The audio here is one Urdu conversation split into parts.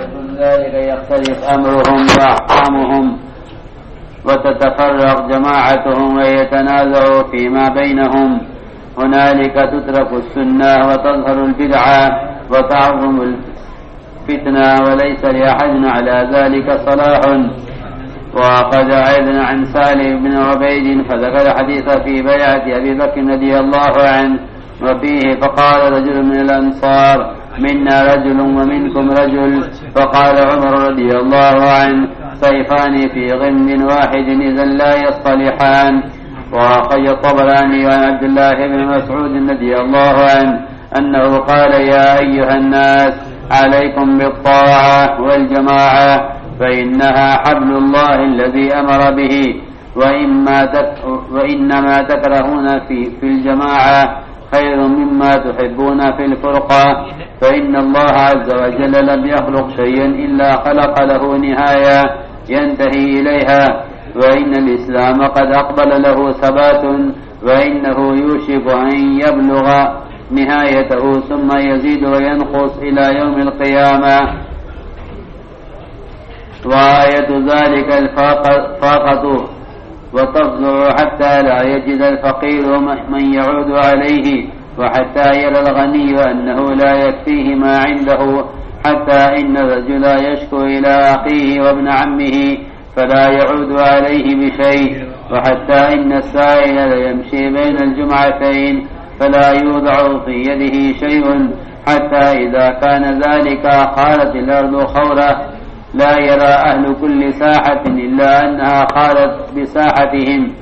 يكن ذلك يختلف أمرهم وأحكامهم. وتتفرق جماعتهم ويتنازعوا فيما بينهم. هنالك تترك السنة وتظهر البدعة وتعظم الفتنة وليس لأحد على ذلك صلاح. وقد عيدنا عن سالم بن عبيد فذكر حديث في بيعة أبي بكر رضي الله عنه وفيه فقال رجل من الأنصار منا رجل ومنكم رجل. فقال عمر رضي الله عنه سيفان في غم واحد إذا لا يصطلحان. وأخي الطبراني عن عبد الله بن مسعود رضي الله عنه أنه قال يا أيها الناس عليكم بالطاعة والجماعة فإنها حبل الله الذي أمر به. وإنما تكرهون في, في الجماعة. خير مما تحبون في الفرقة فإن الله عز وجل لم يخلق شيئا إلا خلق له نهاية ينتهي إليها. وإن الإسلام قد أقبل له ثبات وإنه يوشك أن يبلغ نهايته ثم يزيد وينقص إلى يوم القيامة. وآية ذلك الفاقة وتفضع حتى لا يجد الفقير من يعود عليه وحتى يرى الغني أنه لا يكفيه ما عنده حتى إن الرجل يشكو إلى أخيه وابن عمه فلا يعود عليه بشيء وحتى إن السائل ليمشي بين الجمعتين فلا يوضع في يده شيء حتى إذا كان ذلك قالت الأرض خوره لا يرى أهل كل ساحة إلا أنها قالت بساحتهم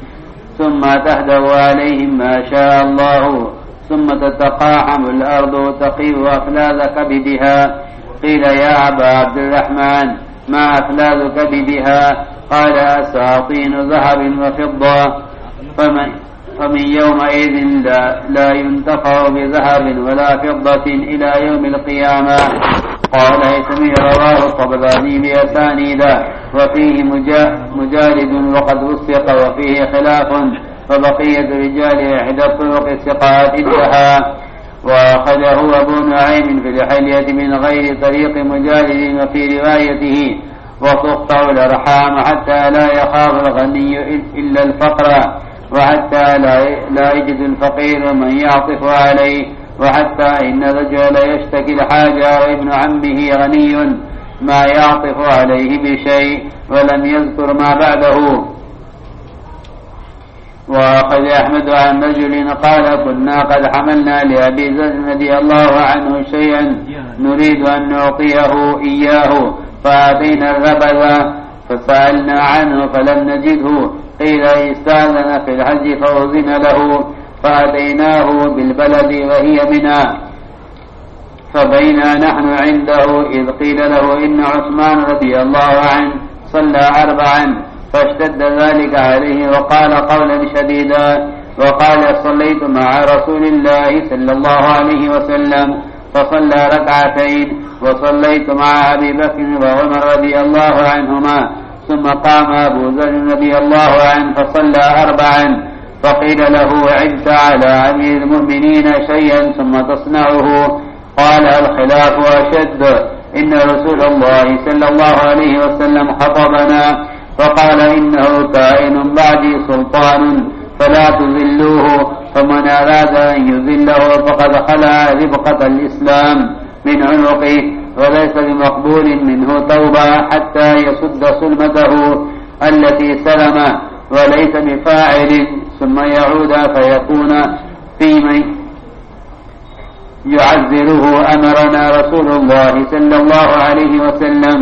ثم تهدو عليهم ما شاء الله ثم تتقاحم الأرض تقيب أفلاذ كبدها. قيل يا أبا عبد الرحمن ما أفلاذ كبدها؟ قال أساطين ذهب وفضة. فمن, فمن يومئذ لا, لا ينتفع بذهب ولا فضة إلى يوم القيامة. قال هيثمي رواه الطبراني بأسانيد وفيه مجالد وقد وثق وفيه خلاف فبقية رجال إحدى الطرق الثقات انتهى وأخذه أبو نعيم في الحلية من غير طريق مجالد وفي روايته وتقطع الأرحام حتى لا يخاف الغني إلا الفقر. وحتى لا يجد الفقير من يعطف عليه وحتى إن الرجل يشتكي الحاجة وابن عمه غني ما يعطف عليه بشيء ولم يذكر ما بعده. وقد أحمد عن رجل قال كنا قد حملنا لأبي زر رضي الله عنه شيئا نريد أن نعطيه إياه فأتينا الربذ فسألنا عنه فلم نجده. قيل استاذن في الحج فأذن له فأتيناه بالبلد وهي منا فبينا نحن عنده إذ قيل له إن عثمان رضي الله عنه صلى أربعا فاشتد ذلك عليه وقال قولا شديدا وقال صليت مع رسول الله صلى الله عليه وسلم فصلى ركعتين وصليت مع أبي بكر وعمر رضي الله عنهما ثم قام أبو ذر رضي الله عنه فصلى أربعا فقيل له عدت على أمير المؤمنين شيئا ثم تصنعه. قال الخلاف أشد. إن رسول الله صلى الله عليه وسلم خطبنا فقال إنه كائن بعدي سلطان فلا تذلوه. فمن أراد أن يذله فقد خلع ربقة الإسلام من عنقه. وليس بمقبول منه توبة حتى يسد سلمته التي سلم وليس بفاعل ثم يعود فيكون في من يعذره أمرنا رسول الله صلى الله عليه وسلم.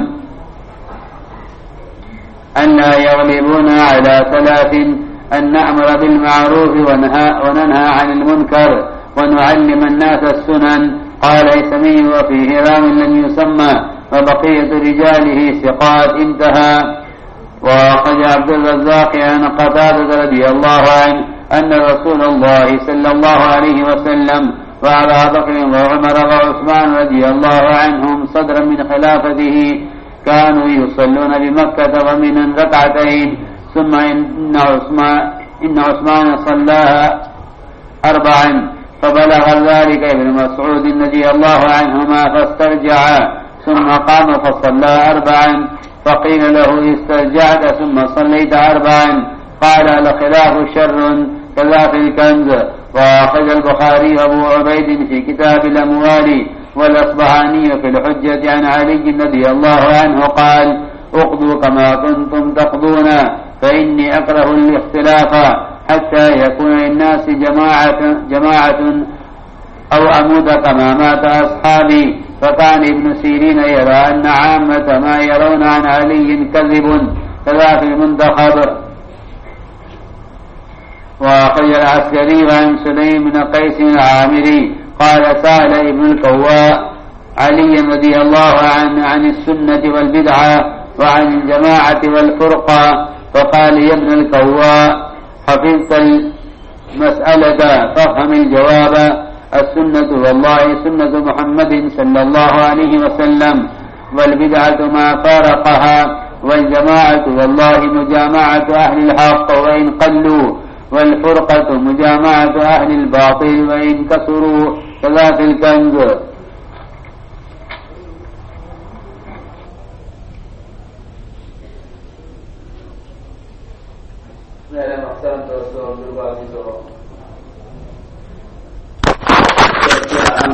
أن لا يغلبون على ثلاث أن نأمر بالمعروف وننهى عن المنكر ونعلم الناس السنن قال إسمي وفيه رام لم يسمى وبقية رجاله ثقات انتهى. وقد عبد الرزاق عن قتادة رضي الله عنه أن رسول الله صلى الله عليه وسلم وعلى بكر وعمر وعثمان رضي الله عنهم صدرا من خلافته كانوا يصلون بمكة ومن ركعتين. ثم إن عثمان, إن عثمان صلاها أربعا. فبلغ ذلك ابن مسعود نجي الله عنهما فاسترجع ثم قام فصلى أربعا فقيل له استرجعت ثم صليت أربعا. قال الخلاف شر كذا في الكنز. وأخذ البخاري أبو عبيد في كتاب الأموال والأصبحاني في الحجة عن علي رضي الله عنه قال اقضوا كما كنتم تقضون فإني أكره الاختلاف. حتى يكون للناس جماعة, جماعة أو أموت كما مات أصحابي. فكان ابن سيرين يرى أن عامة ما يرون عن علي كذب. كذا في المنتخب. وأخرج العسكري عن سليم بن قيس العامري. قال سأل ابن الكواء علي رضي الله عنه عن السنة والبدعة وعن الجماعة والفرقة. فقال يا ابن الكواء حفظت المسألة فافهم الجواب السنة والله سنة محمد صلى الله عليه وسلم والبدعة ما فارقها والجماعة والله مجامعة أهل الحق وإن قلوا والفرقة مجامعة أهل الباطل وإن كسروا كذا في الكنز. میرے مقصد دوستوں دربازی تو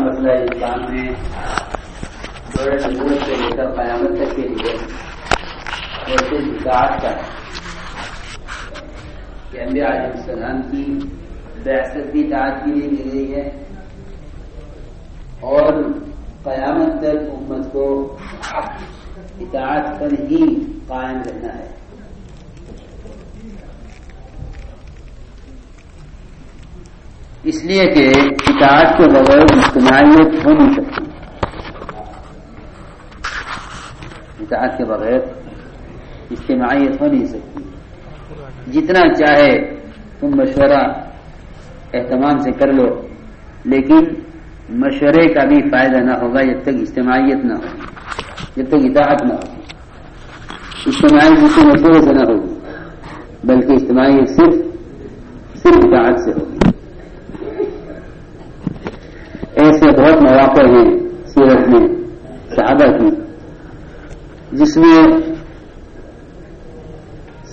مسئلہ اسلام میں بڑے نمبر سے لے کر قیامت تک کے لیے ویسے بداعت کا ہے کہ انبیاء علیہ السلام کی بحثت بھی داعت کے لیے مل رہی ہے۔ اور قیامت تک امت کو اطاعت پر ہی قائم رہنا ہے۔ اس لیے کہ اطاعت کے بغیر اجتماعیت ہو نہیں سکتی۔ اطاعت کے بغیر اجتماعیت ہو نہیں سکتی۔ جتنا چاہے تم مشورہ اہتمام سے کر لو، لیکن مشورے کا بھی فائدہ نہ ہوگا، جب تک اجتماعیت نہ ہوگی جب تک اطاعت نہ ہوگی اجتماعی کسی مشورے سے نہ ہوگی، بلکہ اجتماعیت صرف صرف اطاعت سے ہوگی۔ ایسے بہت مواقع ہیں سیرت میں صحابہ کی جس میں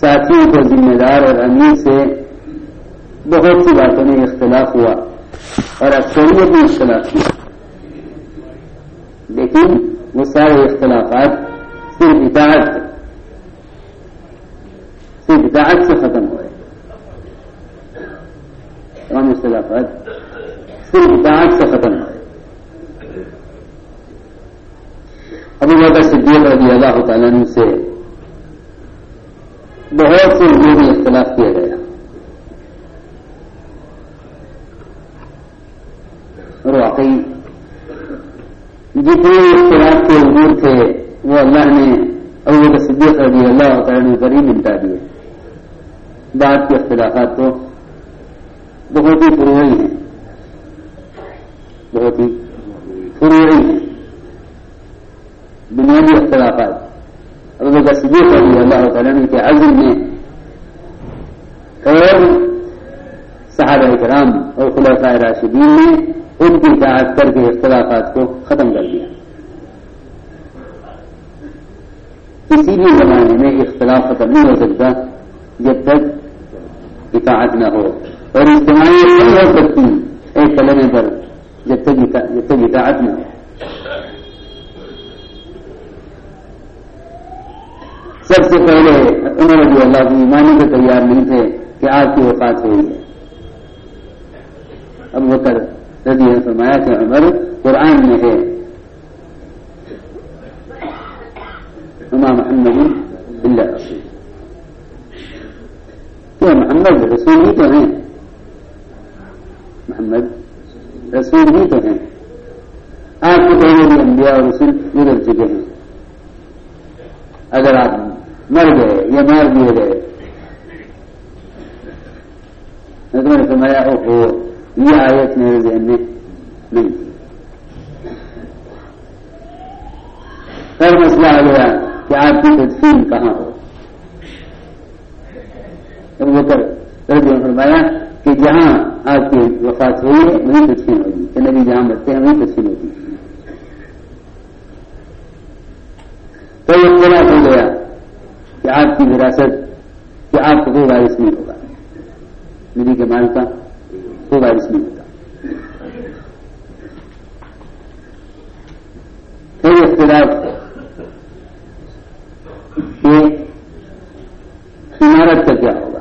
ساتھیوں کو ذمہ دار اور امیر سے بہت سی باتوں میں اختلاف ہوا اور اکثریت میں اختلاف کیا لیکن وہ سارے اختلافات صرف اطاعت صرف اطاعت سے ختم ہوئے تمام اختلافات صرف ڈانٹ سے ختم ہے ابھی بکر صدیق رضی اللہ تعالیٰ سے بہت سے لوگوں میں اختلاف کیا گیا۔ اور واقعی جتنے اختلاف کے امور تھے، وہ اللہ نے ابو بکر صدیق رضی اللہ تعالیٰ نے پر ہی ملتا دیے بات کے اختلافات تو بہت ہی پروئی ہیں۔ بہت ہی فروری ہیں۔ بنیادی اختلافات. اب وہ تصدیق ہوگی اللہ تعالیٰ کے عزم میں اور صحابہ کرام اور خلافہ راشدین نے ان کی اطاعت کر کے اختلافات کو ختم کر دیا کسی بھی زمانے میں اختلاف ختم؟ نہیں ہو سکتا جب تک اطاعت نہ ہو اور اجتماعی نہیں ہو سکتی ایک کلمے پر جب تک جب تک اطاعت نہ ہو سب سے پہلے عمر رضی اللہ کی ماننے کے تیار نہیں تھے کہ آپ کی وفات ہوئی ہے اب وہ کر رضی اللہ فرمایا کہ عمر قرآن میں ہے امام محمد اللہ رسول کیا محمد رسول ہی تو ہیں محمد رسول ہی تو ہیں آپ کے پہلے بھی انبیاء اور رسول مر گئے یا مار دیے گئے۔ میں نے سمایا ہو یہ آیت میرے ذہن میں نہیں۔ تھی پھر مسئلہ آ گیا کہ آپ کی تدفین کہاں ہو؟ وہ کر فرمایا کہ جہاں آپ کی وفات ہوئی ہے، وہیں تدفین ہوگی۔ کہ نبی جہاں بچتے ہیں، وہیں تدفین ہوگی۔ تو یہ اختلاف ہو گیا۔ کہ آپ کی وراثت کہ آپ کو کوئی وارث نہیں ہوگا۔ نبی کے کا کوئی وارث نہیں ہوگا پھر اختلاف یہ عمارت کا کیا ہوگا؟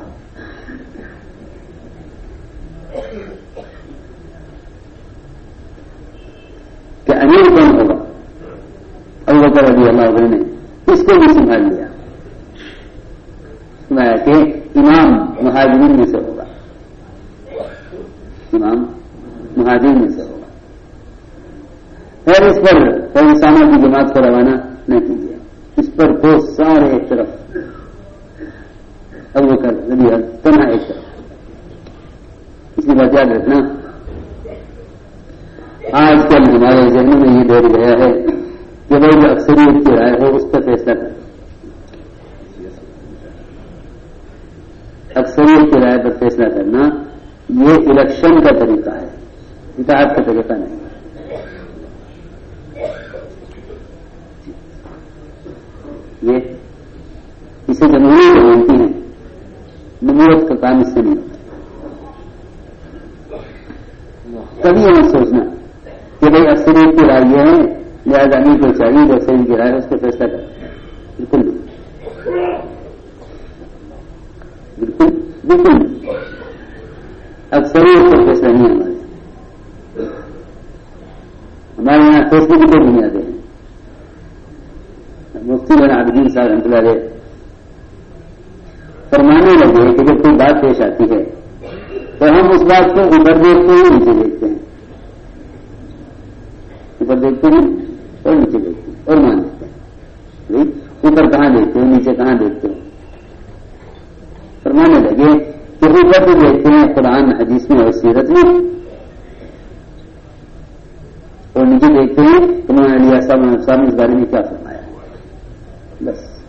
کہ امیر کون ہوگا؟ ابو بکر رضی اللہ عنہ نے اس کو بھی سنبھال لیا۔ مهاجرين من سبب. تمام؟ مهاجرين من سبب. اور اس پر کوئی سامان کی جماعت کو روانہ نہیں کی اس پر دو سارے ایک طرف اب وہ کر لیا تنا ایک طرف اس لیے بچا لیتنا آج کل ہمارے ذہن میں یہ ڈر گیا ہے فیصلہ کرنا یہ الیکشن کا طریقہ ہے۔ اتحاد کا طریقہ نہیں۔ یہ اسے جمہوری بولتی ہیں، نبوت کا کام اس سے نہیں ہوتا۔ کبھی یہ سوچنا کہ بھائی اکثریت کی رائے یہ ہے، لہٰذا نہیں کو چاہیے جو اکثریت کی رائے اس کو فیصلہ کر بالکل بالکل۔ بالکل اکثریت کا فیصلہ نہیں ہمارے ہمارے یہاں فیصلے کی کوئی بنیادیں ہیں مفتی بن عابدین صاحب رحمۃ اللہ فرمانے لگے کہ جب کوئی بات پیش آتی ہے تو ہم اس بات کو اوپر دیکھتے ہیں نیچے دیکھتے ہیں۔ اوپر دیکھتے ہیں اور نیچے دیکھتے ہیں اور مان دیتے ہیں۔ اوپر کہاں دیکھتے ہیں؟ نیچے کہاں دیکھتے ہیں؟ فرمانے لگے کہ اوپر دیکھتے ہیں قرآن حدیث میں اور سیرت میں اور نیچے دیکھتے ہیں تو میں علیہ صاحب نے اس بارے میں کیا فرمایا۔ بس۔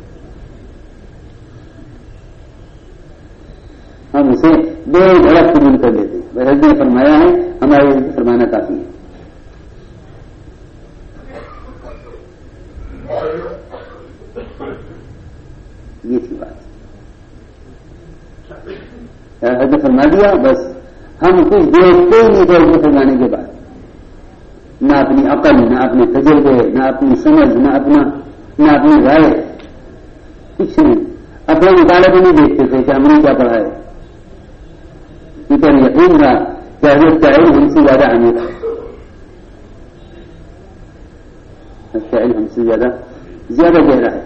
ہم اسے بے دھڑک قبول کر لیتے بحرد نے فرمایا ہے، ہمارے فرمانا کافی ہے۔ حد فرما دیا، بس ہم کچھ دیکھتے ہی نہیں تھے فرمانے کے بعد۔ نہ اپنی عقل، نہ اپنے تجربے، نہ اپنی سمجھ، نہ اپنا، نہ اپنی رائے۔ کچھ نہیں۔ اپنے مطالعے کو نہیں دیکھتے تھے کہ ہم نے کیا پڑھا ہے۔ پر یقین تھا کہ حضرت کا علم ہم سے زیادہ ہمیں تھا۔ کا علم ہم سے زیادہ زیادہ گہرا ہے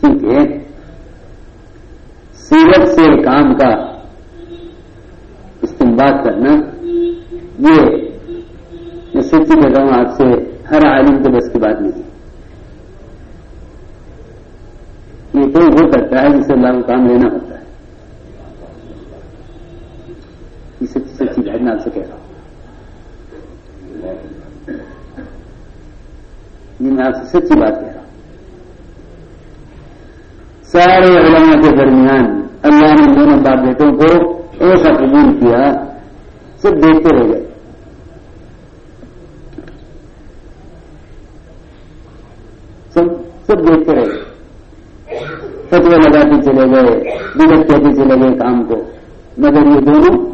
ٹھیک ہے سیرت سے کام کا استعمال کرنا، یہ میں سچی کہتا ہوں آپ سے ہر عالم کے بس کی بات نہیں۔ یہ کوئی وہ کرتا ہے جسے اللہ کو کام لینا ہوتا ہے۔ یہ سچی سچی بات میں آپ سے کہہ رہا ہوں۔ یہ میں آپ سے سچی بات کہہ رہا ہوں۔ سارے علماء کے درمیان اللہ نے دونوں باپ بیٹوں کو ایسا قبول کیا سب دیکھتے رہ گئے۔ سب سب دیکھتے رہے۔ فتوے لگاتے چلے گئے بگڑ کہتے چلے گئے کام کو۔ مگر یہ دونوں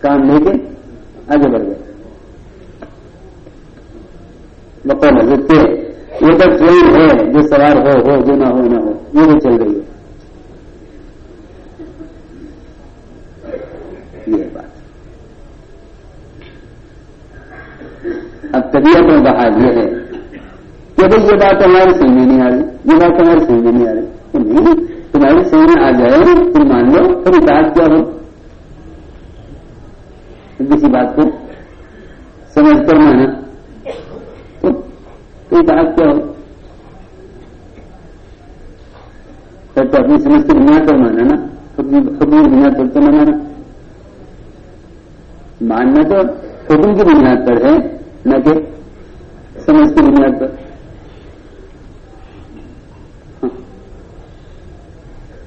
کام لے کے آگے بڑھ گئے۔ مقام حضرت کے، یہ تو ٹرین ہے جو سوار ہو ہو، جو نہ ہو نہ ہو، یہ بھی چل رہی ہے یہ بات اب یہ ہے۔ کہ بھائی یہ بات ہماری سمجھ میں نہیں آ رہی۔ یہ بات ہماری سمجھ میں نہیں آ رہی۔ نہیں تمہاری سمجھ میں آ جائے تم مان لو۔ پھر بات کیا ہو؟ کسی بات کو سمجھ کر مانا تو بات کیا ہو؟ پھر تو اپنی سمجھ کی بنیاد پر مانا نا۔ خود بنیاد پر تو مانا ماننا تو حکم کی بنیاد پر ہے۔ نہ کہ سمسر نبر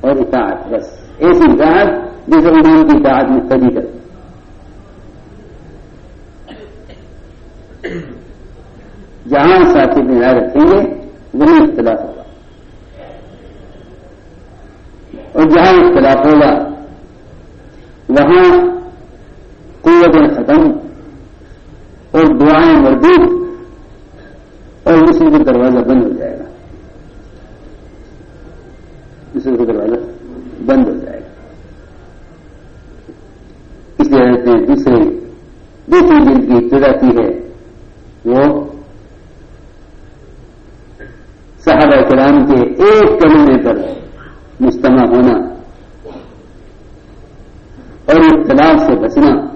اور اطاعت، بس۔ ایسی اطاعت جیسے ایمان کی اطاعت میں سبھی کرتے جہاں ساتھی نظر رکھیں گے وہیں اختلاف ہوگا۔ اور جہاں اختلاف ہوگا، وہاں قوتیں ختم اور دعائیں مردود اور مسلم کا دروازہ بند ہو جائے گا مسلم کا دروازہ بند ہو جائے گا اس لیے رہتے ہیں دوسرے دوسری دن کی ابتدا کی ہے وہ صحابہ کرام کے ایک کلمے پر مجتمع ہونا اور اختلاف سے بچنا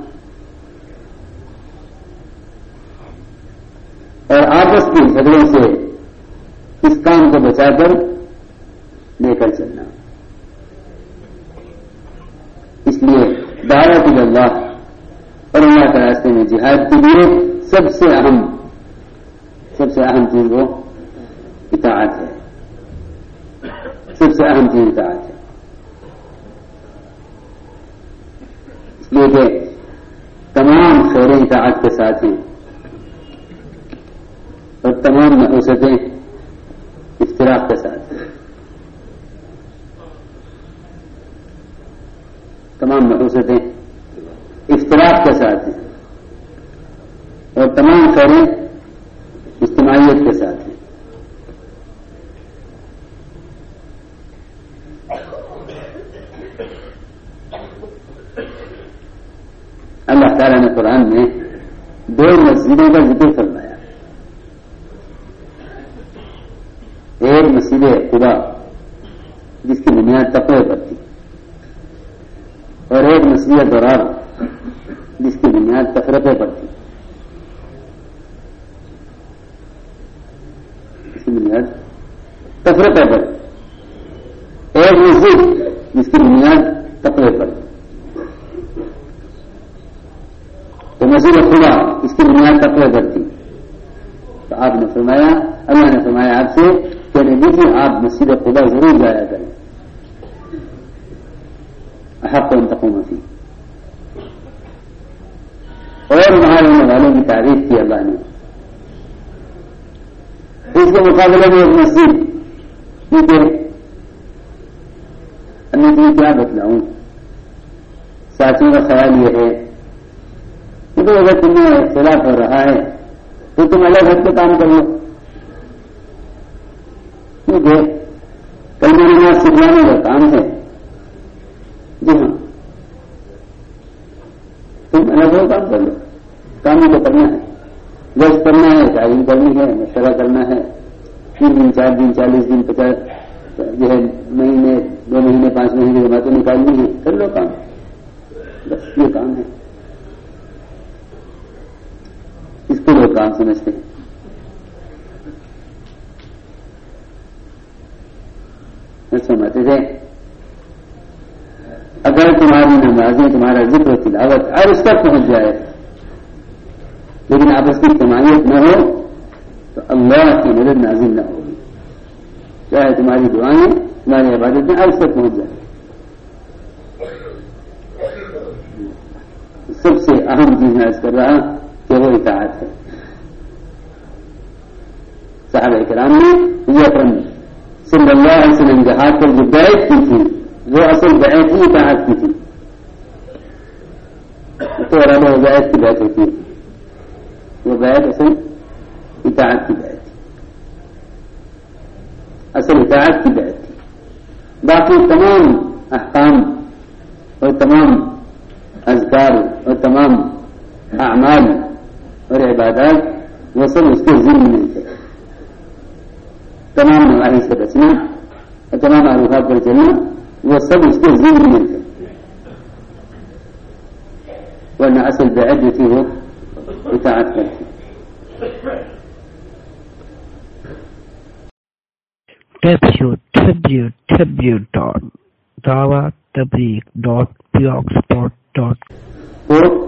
اور آپس کے جھگڑوں سے اس کام لے کر چلنا۔ اس لیے دعوت اللہ اور اللہ کے راستے میں جہاد کے لیے سب سے اہم، سب سے اہم چیز وہ اطاعت ہے۔ سب سے اہم چیز اطاعت ہے۔ اس لیے کہ تمام خیریں اطاعت کے ساتھ ہیں اور تمام نحوستیں اختلاف کے ساتھ ہیں تمام نحوستیں اختلاف کے ساتھ ہیں اور تمام خیریں اجتماعیت کے ساتھ ہیں اللہ تعالیٰ نے قرآن میں دو مسجدوں کا ذکر فرمایا ایک مسجد خدا جس کی بنیاد تقوی پر تھی اور ایک مسجد دورار جس کی بنیاد تفرقے پر تھی اس کی بنیاد تفرقے پر ایک مسجد جس کی بنیاد تقوی پر تھی تو مسجد خدا اس کی بنیاد تقوی کرتی تو آپ نے فرمایا اللہ نے فرمایا آپ سے کہنے دیجیے آپ مسجد خدا ضرور جایا کریں حق انتقام تھی اور وہاں رہنے والوں کی تعریف کی اللہ نے اس کے مقابلے میں ایک مسجد کیونکہ میں کیا بتلاؤں؟ ساتھیوں کا خیال یہ ہے کیونکہ اگر تمہیں اختلاف ہو رہا ہے، تو تم الگ ہٹ کے کام کر لو کیونکہ کل میری نماز سکھلانے کا کام ہے۔ جی ہاں۔ تم الگ ہو، کام کر لو کام ہی تو کرنا ہے۔ گز کرنا ہے، تعلیم کرنی ہے، مشورہ کرنا ہے۔ تین دن، چار دن، چالیس دن، پچاس، جو ہے، مہینے، دو مہینے، پانچ مہینے کے بعد نکالنی ہے کر لو کام۔ بس یہ کام ہے۔ اس کو لوگ کام سمجھتے ہیں۔ سمجھتے تھے اگر تمہاری نمازیں، تمہارا ذکر تلاوت اور اس تک پہنچ جائے، لیکن آپس کی کمائیت نہ ہو الله إذا لدنا عزيز نأوي شاهد ما لي دعاني ما لي عبادتنا أو السبت مهزة السبت أهم جيزنا أسترعى تغير تعاتها صحابة الكلام هي أكرم صلى الله عليه وسلم إذا هاتف الجبائك تفين ذو أصل بعيد هي تعات تفين وطور أنا وبعيد تبعت تفين وبعيد أصل تعات تفين اصل اطاعت کی بیعت تھی باقی تمام احکام اور تمام اذکار اور تمام اعمال اور عبادات وہ سب اس کے ذمہ میں تھے۔ تمام نواحی سے بچنا اور تمام آروہات پر چلنا وہ سب اس کے ذمہ میں تھے۔ ورنہ اصل بیعت جو تھی وہ اطاعت کرتے تو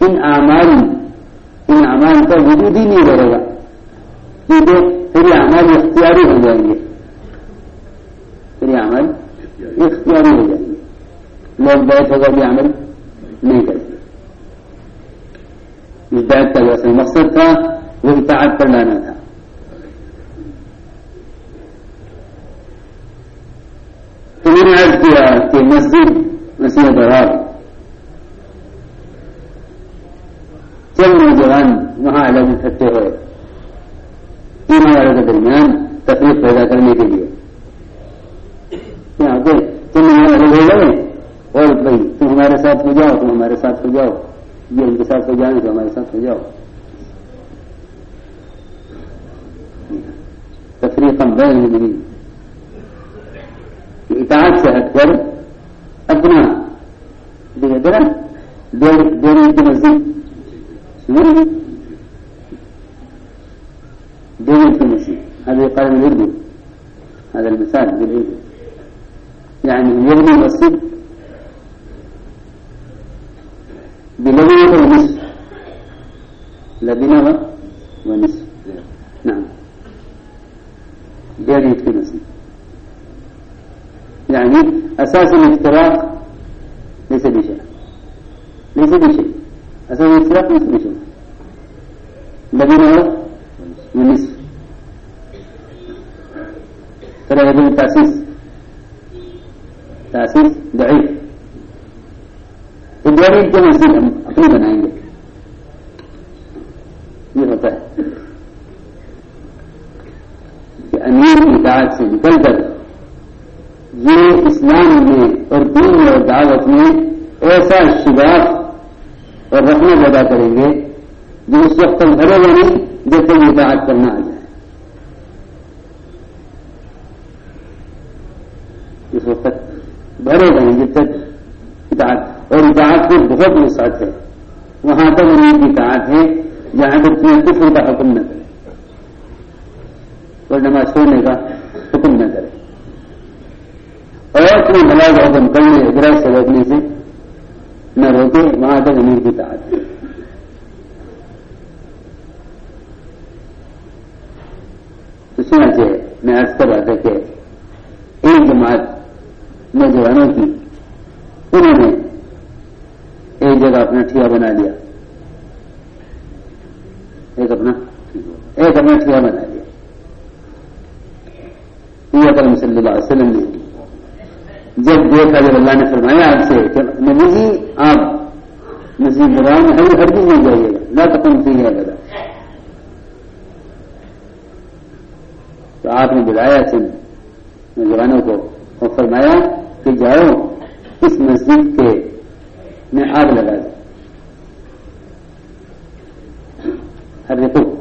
ان اعمال ان اعمال کا وجود ہی نہیں رہے گا۔ کیونکہ پھر یہ اعمال اختیاری ہو جائیں گے۔ پھر یہ عمل اختیاری ہو جائیں گے۔ لوگ بیٹھ ہوگا یہ عمل نہیں کرتے۔ اس بیت کا جو مقصد تھا، وہ اطاعت پر لانا تھا۔ تو میں نے عرض کیا کہ مسجد مسیح براب چند نوجوان وہاں الگ اکٹھے ہوئے تین والوں کے درمیان تکلیف پیدا کرنے کے لیے یہاں پہ تم الگ ہو گئے اور بھائی تم ہمارے ساتھ ہو جاؤ تم ہمارے ساتھ ہو جاؤ یہ ان کے ساتھ ہو جائیں تو ہمارے ساتھ ہو جاؤ تفریح يتعشى أكثر أبناء بيدرس دور دور التمزيق دور التمزيق هذا يقال الوردي هذا المثال بالعيد يعني يبني الصدق بلغة ونصف لبلغة ونصف نعم. دير يتكلم يعني أساس الافتراق ليس بشيء. ليس بشيء. أساس الافتراق ليس بشيء. الذين هو النصف. فلا يجب التأسيس. تأسيس ضعيف. الجواري کے اور رکھنا پیدا کریں گے، جو اس وقت تک بھرے گا نہیں جب تک اطاعت کرنا آ جائے۔ اس وقت تک بھرے گئے جب تک اطاعت۔ اور اطاعت کی بہت وسعت ہے۔ وہاں تک انہیں کی اطاعت ہے، جہاں تک تمہیں کفر کا حکم نہ کرے۔ اور نماز چھوڑنے کا حکم نہ کرے۔ اور اپنے ملاز حکم کرنے گرہ سے روکنے سے نہ روکے وہاں تک امیر کی تعداد سے میں آج کر رہا تھا کہ ایک جماعت نوجوانوں کی، انہوں نے ایک جگہ اپنا ٹھیا بنا لیا۔ ایک اپنا ایک اپنا ٹھیا بنا لیا۔ یہ کرم صلی اللہ علیہ وسلم نے جب دیکھا، جب اللہ نے فرمایا آپ سے کہ نبی جی آپ نصیب برائے میں ہر ہر چیز نہیں جائیے گا نہ تو کم ہے گا تو آپ نے بلایا سن نوجوانوں کو اور فرمایا کہ جاؤ، اس مسجد کے میں آگ لگا دوں۔ ہر دیکھو۔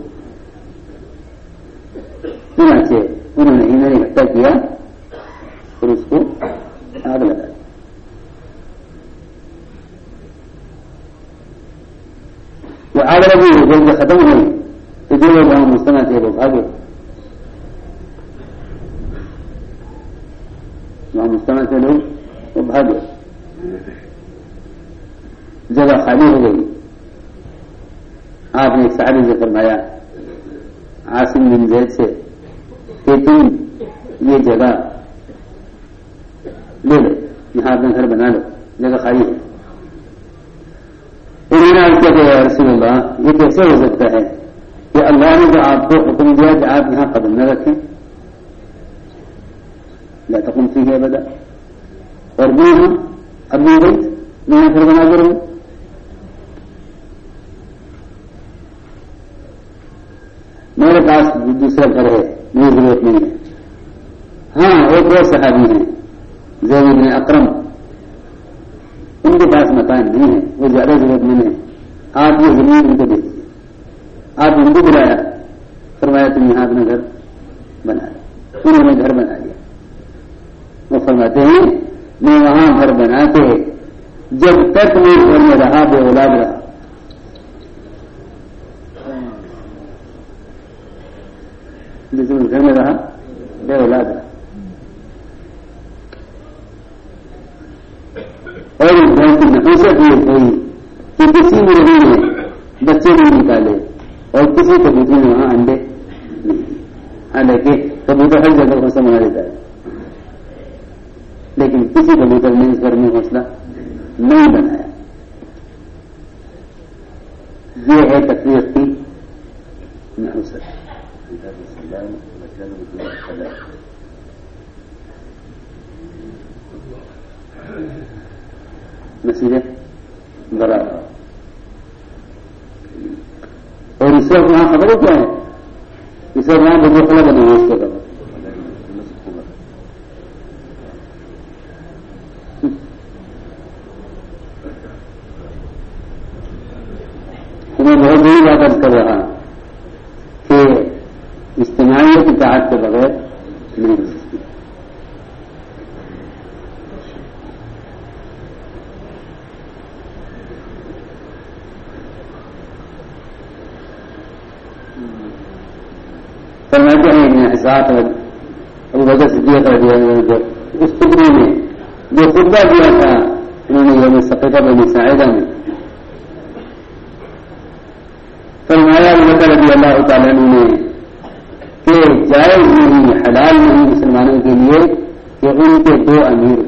سے انہوں نے انہوں اکٹھا کیا اور اس کو آگ لگا وہ آگ ختم ہوئی، تو جو لوگ وہاں مستنا تھے وہ بھاگے۔ وہاں مستنا تھے لوگ، وہ بھاگے۔ جگہ خالی ہو گئی۔ آپ نے ساری سے فرمایا آسم بن زید سے کہ تم یہ جگہ say بے اولاد رہا اور اس بہت کی نفیست یہ ہوئی کہ کسی میں نے بچے نہیں نکالے اور کسی کبوتر نے وہاں انڈے حالانکہ کبوتر ہر جگہ کو سنبھال لیتا ہے۔ لیکن کسی کبوتر نے اس گھر میں حوصلہ نہیں بنایا۔ یہ ہے Quran اور أبو بکر صدیق کر دیا اس ٹکڑی میں جو خطبہ دیا تھا انہوں نے یوم سفیدہ بنی سائدہ میں فرمایا بکر رضی اللہ تعالیٰ نے کہ جائز نہیں حلال نہیں مسلمانوں کے لیے کہ ان کے دو امیر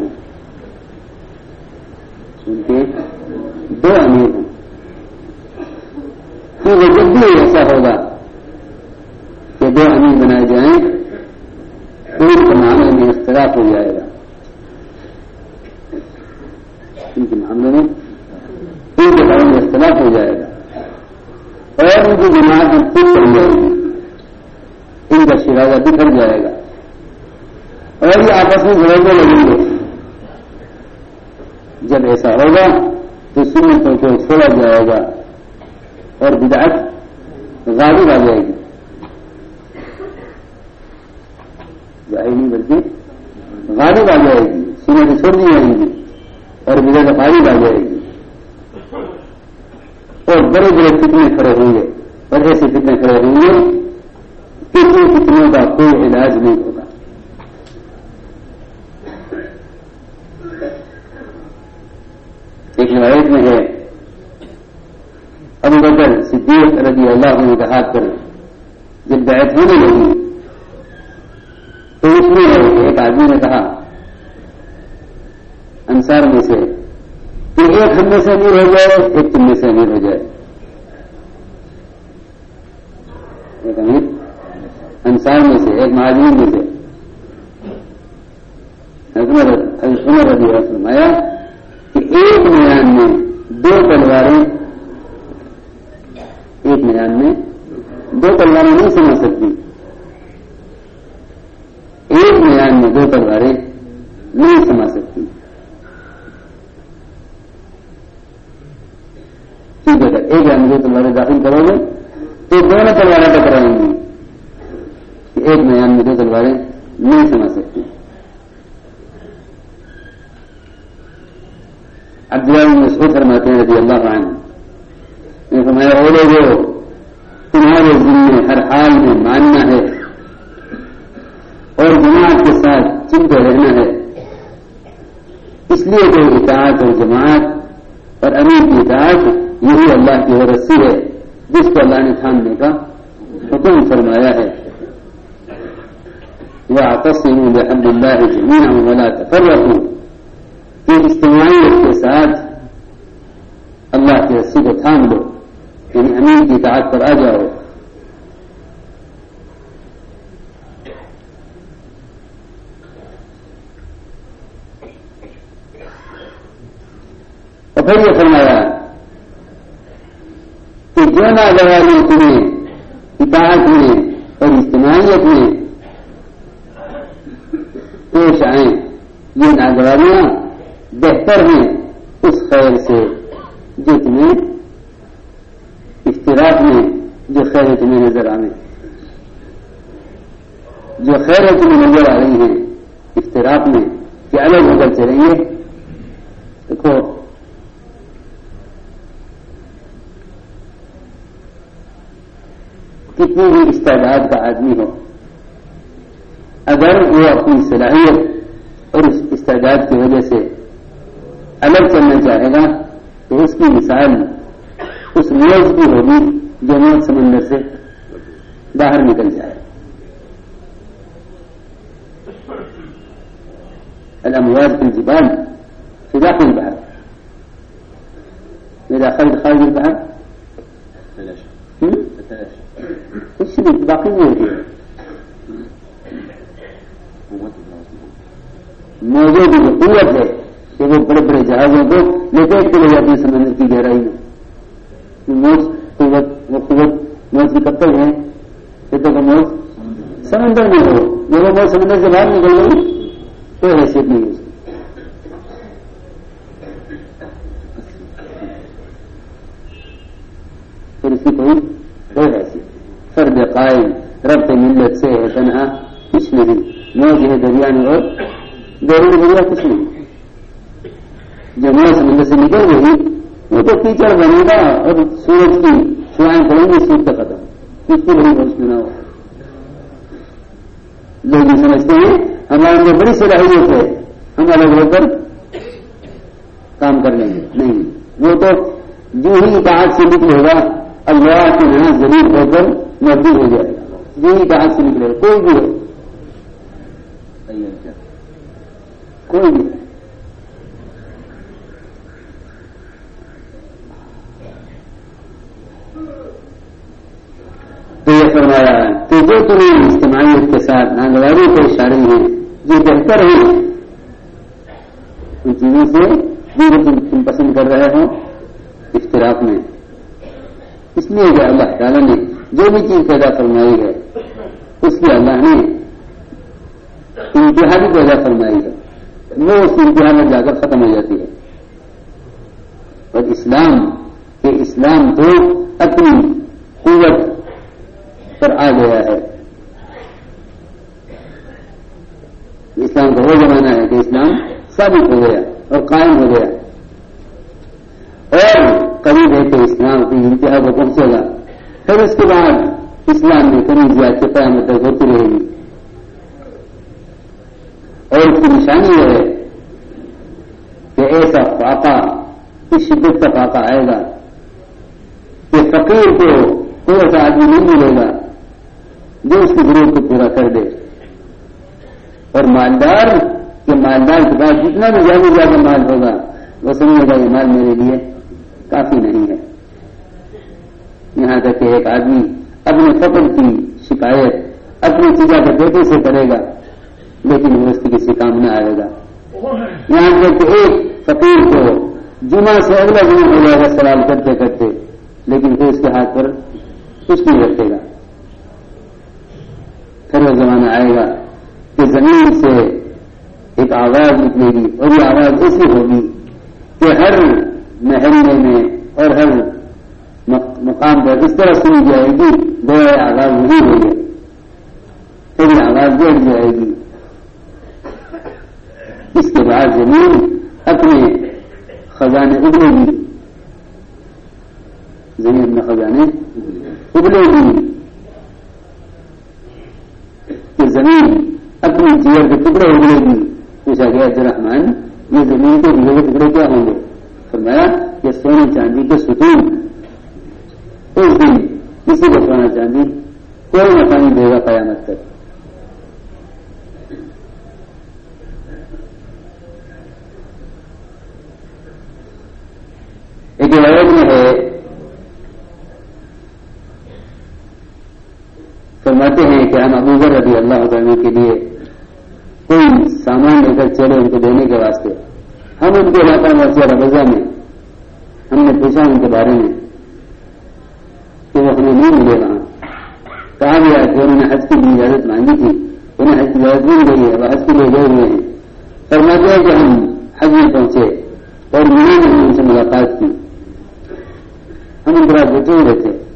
اور یہ میں جڑنے لگیں گے جب ایسا ہوگا تو سنتوں کو چھوڑا جائے گا اور بدعت غالب آ جائے گی۔ ظاہر نہیں بلکہ غالب آ جائے گی۔ سنت چھوڑ دی جائیں گی اور بدعت غالب آ جائے گی اور بڑے بڑے کتنے کھڑے ہوں گے اور ایسے کتنے کھڑے ہوں گے کتنے کتنوں کا کوئی علاج نہیں ہوگا ایک روایت میں ہے ابو بکر صدیق رضی اللہ عنہ کا جب بیعت ہونے لگی تو اس میں ایک آدمی نے کہا، انصار میں سے کہ ایک ہم میں سے امیر ہو جائے، ایک تم میں سے امیر ہو جائے۔ ایک امیر انصار میں سے، ایک مہاجرین میں سے۔ عمر رضی اللہ فرمایا کہ ایک میدان میں دو تلواریں ایک میدان میں دو تلواریں نہیں سمجھ سکتی۔ ایک میدان میں دو تلواریں نہیں سمجھ سکتی۔ ٹھیک ہے ایک میدان میں دو تلواریں داخل کرو گے۔ تو دونوں تلواریں ٹکرائیں گی ایک میدان میں دو تلواریں نہیں سمجھ سکتی۔ عبداللہ بن مسعود فرماتے ہیں رضی اللہ عنہ۔ نے فرمایا وہ لوگوں تمہارے ذمے ہر حال میں ماننا ہے اور جماعت کے ساتھ چلتے رہنا ہے اس لیے جو اطاعت اور جماعت اور امیر کی اطاعت یہی اللہ کی وہ رسی ہے جس کو اللہ نے تھامنے کا حکم فرمایا ہے وہ آپس سے امیر کی اطاعت پر آ جاؤ۔ اور پھر یہ فرمایا کہ جو ناگواری تمہیں اطاعت میں اور اجتماعیت میں پیش آئیں۔ یہ ناگواریاں بہتر ہیں اس خیر سے جو تمہیں اشتراک میں جو خیر تمہیں نظر آنے جو خیر تمہیں نظر آ رہی ہیں اشتراک میں کہ الگ ہو کر چلیں گے۔ دیکھو۔ کتنی بھی استعداد کا آدمی ہو۔ اگر وہ اپنی صلاحیت اور اس استعداد کی وجہ سے الگ چلنا چاہے گا، تو اس کی مثال، اس موز کی ہوگی جو موت سمندر سے باہر نکل جائے۔ ايش اللي باقي موجود موجود جو قوت ہے کہ وہ بڑے بڑے جہازوں کو لپیٹ کے لے جاتے ہیں سمندر کی گہرائی میں۔ موج قوت، وہ قوت موج کی کب تک ہے؟ یہ تو موج سمندر میں ہو۔ جب وہ موج سمندر سے باہر نکل گئی کوئی حیثیت نہیں ہے پھر اس کی کوئی کوئی حیثیت فرد قائم رب ملت سے ہے تنہا کچھ نہیں موج ہے دریا میں اور دہلی دریا کچھ نہیں۔ جو سمندر سے نکل گئی۔ وہ تو کیچڑ بنے گا اور سورج کی سوائیں پڑیں گی سورج کا ختم کس کو نہیں بہت سنا ہو؟ لوگ یہ سمجھتے ہیں، ہمارے اندر بڑی صلاحیت ہے۔ ہم الگ ہو کر کام کر لیں گے۔ نہیں۔ وہ تو جو ہی اتحاد سے نکلے گا، اللہ کے یہاں ضرور ہو کر محدود ہو جائے گا۔ جو ہی اتحاد سے نکلے گا، کوئی بھی ہو۔ کوئی بھی تو یہ فرمایا کہ جو تمہیں اجتماعیت کے ساتھ ناگواری پیش آ رہی ہیں یہ بہتر ہے ان چیزوں سے جو تم پسند کر رہے ہو، اشتراک میں۔ اس لیے کہ اللہ تعالیٰ نے جو بھی چیز پیدا فرمائی ہے، اس کی اللہ نے انتہا بھی پیدا فرمائی ہے۔ وہ اس انتہا میں جا کر ختم ہو جاتی ہے۔ اور اسلام کہ اسلام تو اپنی قوت پر آ گیا ہے۔ اسلام کا وہ زمانہ ہے کہ اسلام ثابت ہو گیا اور قائم ہو گیا۔ اور قریب ہے کہ اسلام کی انتہا کو پہنچے گا۔ پھر اس کے بعد اسلام میں کمی زیادہ قیامت ہوتی رہے گی۔ اور اس کی نشانی یہ ہے کہ ایسا فاقہ، اس شدت کا فاقہ آئے گا کہ فقیر کو کوئی ایسا آدمی نہیں ملے گا جو اس کی ضرورت کو پورا کر دے۔ اور مالدار کے مالدار کے پاس جتنا بھی زیادہ زیادہ مال ہوگا، وہ سمجھے گا یہ مال میرے لیے کافی نہیں ہے۔ یہاں تک کہ ایک آدمی اپنے فقر کی شکایت اپنی چیزوں کے بیٹے سے کرے گا۔ لیکن وہ اس کی کسی کام نہ آئے گا۔ یہاں تک کہ ایک فقیر کو جمعہ سے اگلا جمعہ ہو جائے گا سوال کرتے کرتے، لیکن پھر اس کے ہاتھ پر کچھ نہیں رکھے گا۔ پھر وہ زمانہ آئے گا کہ زمین سے ایک آواز نکلے گی، اور یہ آواز ایسی ہوگی کہ ہر محلے میں اور ہر مقام پر اس طرح سنی جائے گی گویا آواز نہیں ہوئی پھر یہ آواز بیٹھ جائے گی۔ اس کے بعد زمین اپنے خزانے ابلے گی زمین اپنے خزانے ابلے گی کہ زمین اپنی جیئر کے ٹکڑے اگلے گی پوچھا گیا رحمان، یہ زمین کے کے ٹکڑے کیا ہوں گے؟ فرمایا کہ سونے چاندی کے ستون۔ اس دن کسی کو سونا چاندی، کوئی نفع نہیں دے گا قیامت تک ایک روایت میں ہے فرماتے ہیں کہ ہم ابوبر رضی اللہ کرنے کے لیے کوئی سامان لے کر چلے ان کو دینے کے واسطے۔ ہم ان کے علاقہ میں رضا میں ہم نے پوچھا ان کے بارے میں کہ وہ ہمیں نہیں ملے وہاں۔ کہا گیا کہ انہوں نے حج کی بھی اجازت مانگی تھی، انہیں حج کی اجازت نہیں ملی ہے، وہ حج کے لیے گئے ہوئے ہیں۔ فرماتے ہیں کہ ہم حج میں پہنچے اور ملے نے ان سے ملاقات کی۔ ہم ان کے بعد بیٹھے ہوئے تھے۔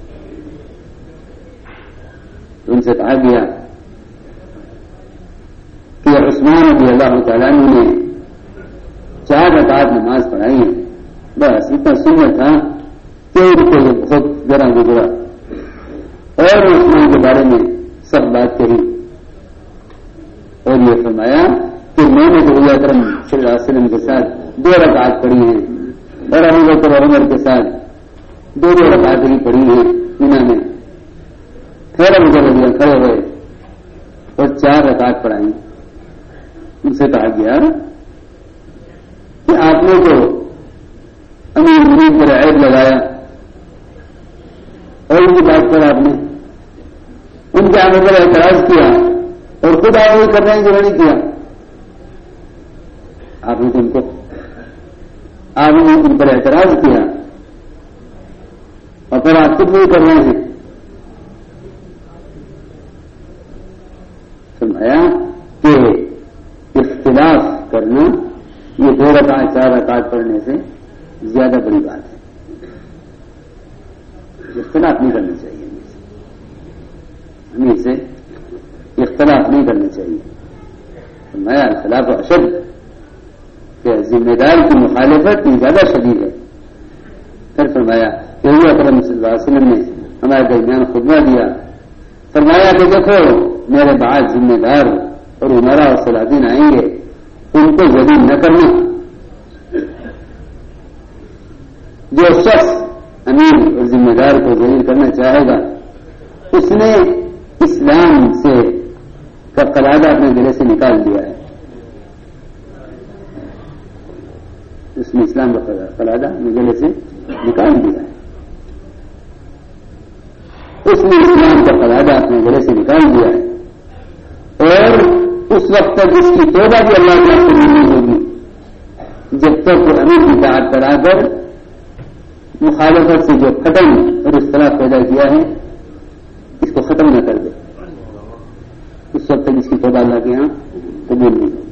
هديا کر رہے ہیں جو نہیں کیا۔ آپ نے ان کو آپ نے ان پر اعتراض کیا۔ اور پھر آپ خود نہیں کر رہے ہیں۔ سمجھایا کہ اختلاف کرنا یہ دو رکعت، چار رکعت پڑھنے سے زیادہ بڑی بات ہے۔ اختلاف نہیں کرنا چاہیے۔ ہمیں سے اختلاف نہیں کرنا چاہیے۔ فرمایا خلاف أشد. کہ ذمہ دار کی مخالفت کی زیادہ شدید ہے پھر فرمایا کہ وہ اکرم صلی اللہ علیہ وسلم نے ہمارے درمیان خطبہ دیا فرمایا کہ دیکھو میرے بعد ذمہ دار اور عمرا اور صلاحدین آئیں گے ان کو ذبی نہ کرنا جو شخص امیر اور ذمہ دار کو ذہیر کرنا چاہے گا اس نے إسلام سے کا قلادہ اپنے گلے سے نکال دیا ہے، اس نے اسلام کا قلادہ اپنے گلے سے نکال دیا ہے۔ اس نے اسلام کا قلادہ اپنے گلے سے نکال دیا ہے۔ اور اس وقت تک اس کی توبہ بھی اللہ تعالیٰ سے نہیں ہوگی۔ جب تک وہ امیر کی کرا کر مخالفت سے جو ختم اور اس طرح پیدا کیا ہے، اس کو ختم نہ کر دے۔ اس وقت تک اس کی توبہ اللہ کے یہاں قبول نہیں ہوگی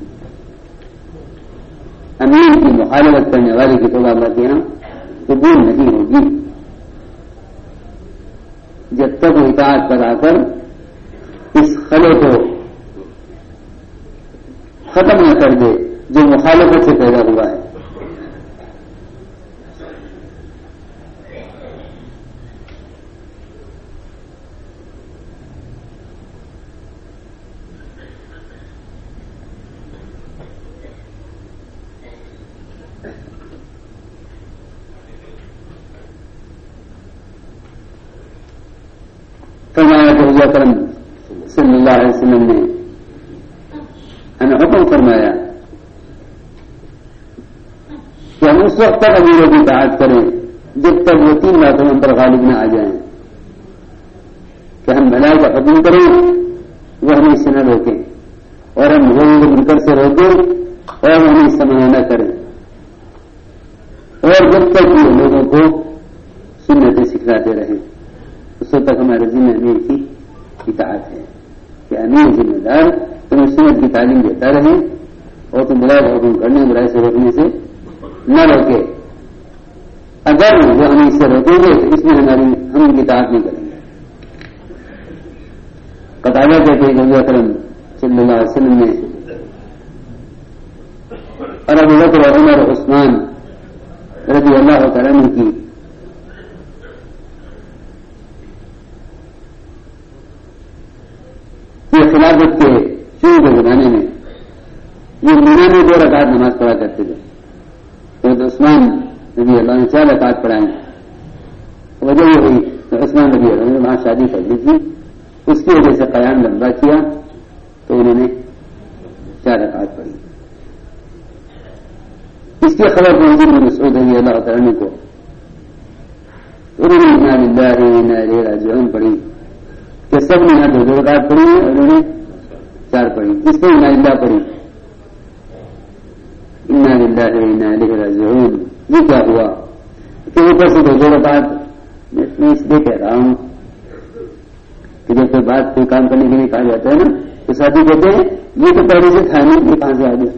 امیر کی مخالفت کرنے والے کی توبہ اللہ کے یہاں قبول نہیں ہوگی۔ جب تک وہ اطاعت پر آ کر اس خلے کو ختم نہ کر دے، جو مخالفت سے پیدا ہوا ہے۔ کرم صلی اللہ علیہ وسلم نے ہمیں حکم فرمایا کہ ہم اس وقت تک امیروں کی بات کریں، جب تک وہ تین باتوں ہم پر غالب نہ آ جائیں کہ ہم بلائی کا حکم کریں، وہ ہمیں سے نہ روکیں اور ہم لوگوں کو کر سے روکیں اور ہمیں اس سمے نہ کریں۔ اور جب تک وہ لوگوں کو سنتیں سکھلاتے رہیں، اس وقت تک ہمارے ذمہ امیر کی اطاعت ہے کہ امیر ذمہ دار تمہیں سنت کی تعلیم دیتا رہے اور تم برائے حکم کرنے برائے سے روکنے سے نہ روکے۔ اگر وہ ہمیں اس سے روکیں گے تو اس میں ہماری ہم ان کی اطاعت نہیں کریں گے۔ قطعہ کہتے ہیں کہ اکرم صلی اللہ علیہ وسلم نے اور ابو بکر عمر عثمان رضی اللہ تعالیٰ کی یہ خلافت کے شروع کے زمانے میں یہ مینا میں دو رکعت نماز پڑھا کرتے تھے تو عثمان نبی اللہ نے چار رکعت پڑھائیں وجہ یہ ہوئی تو عثمان نبی اللہ نے وہاں شادی کر لی تھی اس کی وجہ سے قیام لمبا کیا تو انہوں نے چار رکعت پڑھی اس کی خبر پہنچی میں مسعود رضی اللہ تعالیٰ کو انہوں نے راجعون پڑھی کہ سب نے یہاں دو دو رکعت پڑھی ہے اور انہوں نے چار پڑھی اس کو اللہ پڑھی لکھ راجعون۔ یہ کیا ہوا؟ کہ اوپر سے دو دو رکعت میں اس لیے کہہ رہا ہوں کہ جب کوئی بات کوئی کام کرنے کے لیے کہا جاتا ہے نا، تو ساتھی کہتے ہیں، یہ تو پہلے سے تھا نہیں، یہ کہاں سے آ گیا؟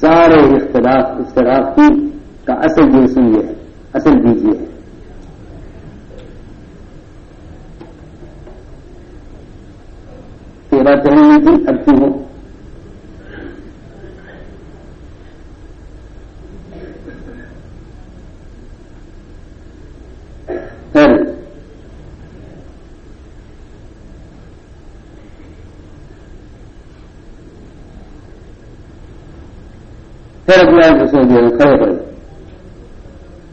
سارے اختلاف اختلاف کی کا اصل جرسم یہ ہے، اصل بیج یہ ہے۔ ذاته يمكن أبسمه خیر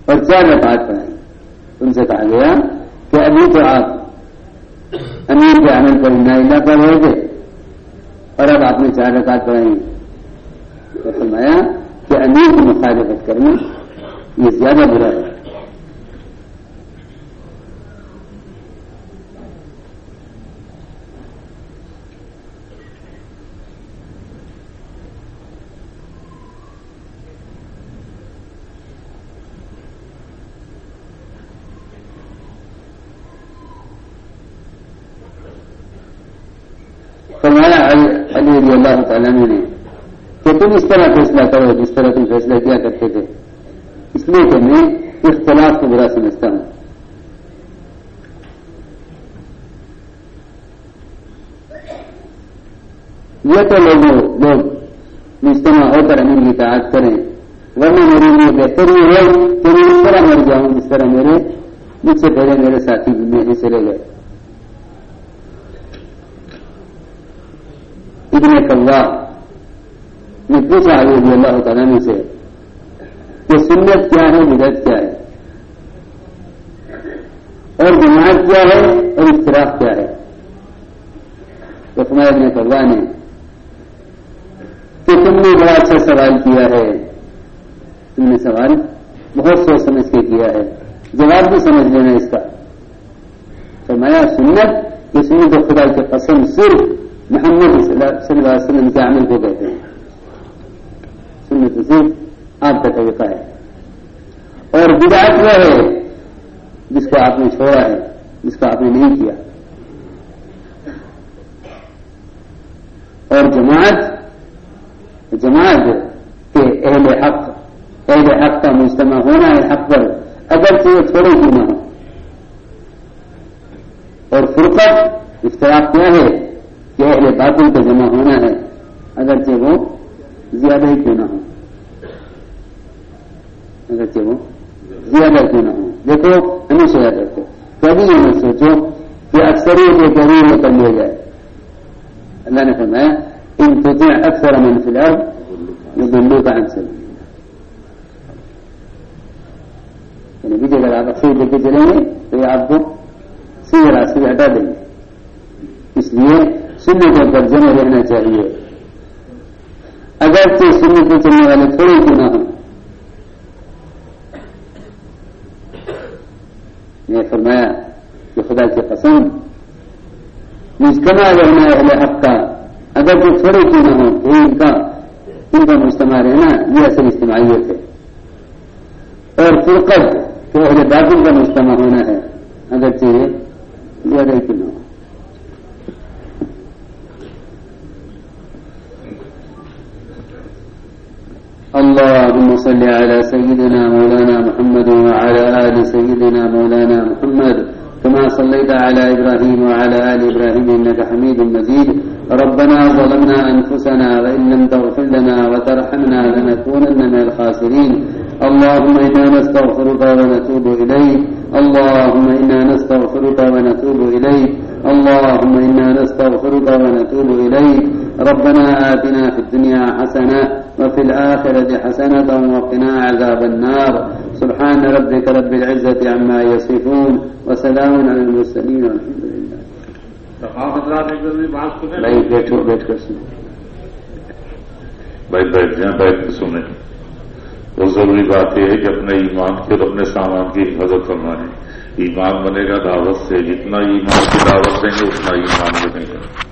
والثانیہ بات بنائی أن سے کہا گیا کہ ابھی تو آپ امیر کے عمل پر اللہ کر رہے تھے۔ اور اب آپ نے چار رکعت پڑھائی۔ تو فرمایا کہ امیر کی مخالفت کرنا یہ زیادہ برا ہے فرمایا علی رضی اللہ تعالیٰ نے کہ تم اس طرح فیصلہ کرو، جس طرح تم فیصلہ کیا کرتے تھے۔ اس لیے کہ میں اختلاف کو برا سمجھتا ہوں۔ یہ تو لوگوں، لوگ مجتمع ہو کر امیر کی تعداد کریں۔ ورنہ میرے لیے بہتر یہ ہے کہ میں اس طرح مر جاؤں جس طرح میرے مجھ سے پہلے میرے ساتھی میرے چلے گئے۔ ابن کلوا نے پوچھا آئی رضی اللہ تعالیٰ سے کہ سنت کیا ہے بدت کیا ہے؟ اور جماعت کیا ہے اور اختراف کیا ہے؟ تو تمہارے ابن کلوا نے کہ تم نے بڑا اچھا سوال کیا ہے۔ تم نے سوال بہت سوچ سمجھ کے کیا ہے۔ جواب بھی سمجھ لینا اس کا۔ فرمایا، سنت یہ سنت خدا کے قسم صرف محمد صلی اللہ علیہ وسلم کے عمل کو کہتے ہیں۔ سنت صرف آپ کا طریقہ ہے۔ اور بدعت وہ ہے جس کو آپ نے چھوڑا ہے، جس کو آپ نے نہیں کیا۔ اور جماعت جماعت کے اہل حق اہل حق کا مجتمع ہونا ہے حق پر اگر وہ تھوڑے کیوں نہ ہو اور فرقت اختلاف کیا ہے کہ اہل باطل کو جمع ہونا ہے، اگرچہ وہ زیادہ ہی کیوں نہ ہو نذكره أن ذكره أميش يذكره فهذه نسيته في أكثرية كريمة الوجاء لا نفهم إن تطيع أكثر من في الأرض يضلوك عن سبيل يعني بيجي قال هذا خير بيجي لي ويعبد سيرة سيرة بدل إسلام سنة الجمر هنا جاهية أجابت سنة الجمر على فريقنا گے تو یہ آپ کو سیدھے راستے سے ہٹا دیں گے اس لیے سننے کے اوپر جمع رہنا چاہیے اگر کوئی سننے کو چلنے والے تھوڑے کیوں نہ ہوں نے فرمایا کہ خدا کی پسند مجتمع رہنا ہے اہل حق کا اگر صل على سيدنا مولانا محمد وعلى آل سيدنا مولانا محمد. كما صليت على إبراهيم وعلى آل إبراهيم إنك حميد مجيد. ربنا ظلمنا أنفسنا وإن لم تغفر لنا وترحمنا لنكونن من الخاسرين. اللهم إنا نستغفرك ونتوب إليك. اللهم إنا نستغفرك ونتوب إليك. اللهم إنا نستغفرك ونتوب إليك. ربنا آتنا في الدنيا حسنة وفي الآخرة حسنة وقنا عذاب النار. سبحان ربك رب العزة عما يصفون وسلام على المرسلين والحمد لله. سنیں؟ بھائی بیٹھو بیٹھ کر سنو بھائی بیٹھ جائیں بیٹھ کے سنیں۔ وہ ضروری بات یہ ہے کہ اپنے ایمان کے اور اپنے سامان کی حفاظت فرمائیں۔ ایمان بنے گا دعوت سے جتنا ایمان کی دعوت دیں گے اتنا ایمان بنے گا۔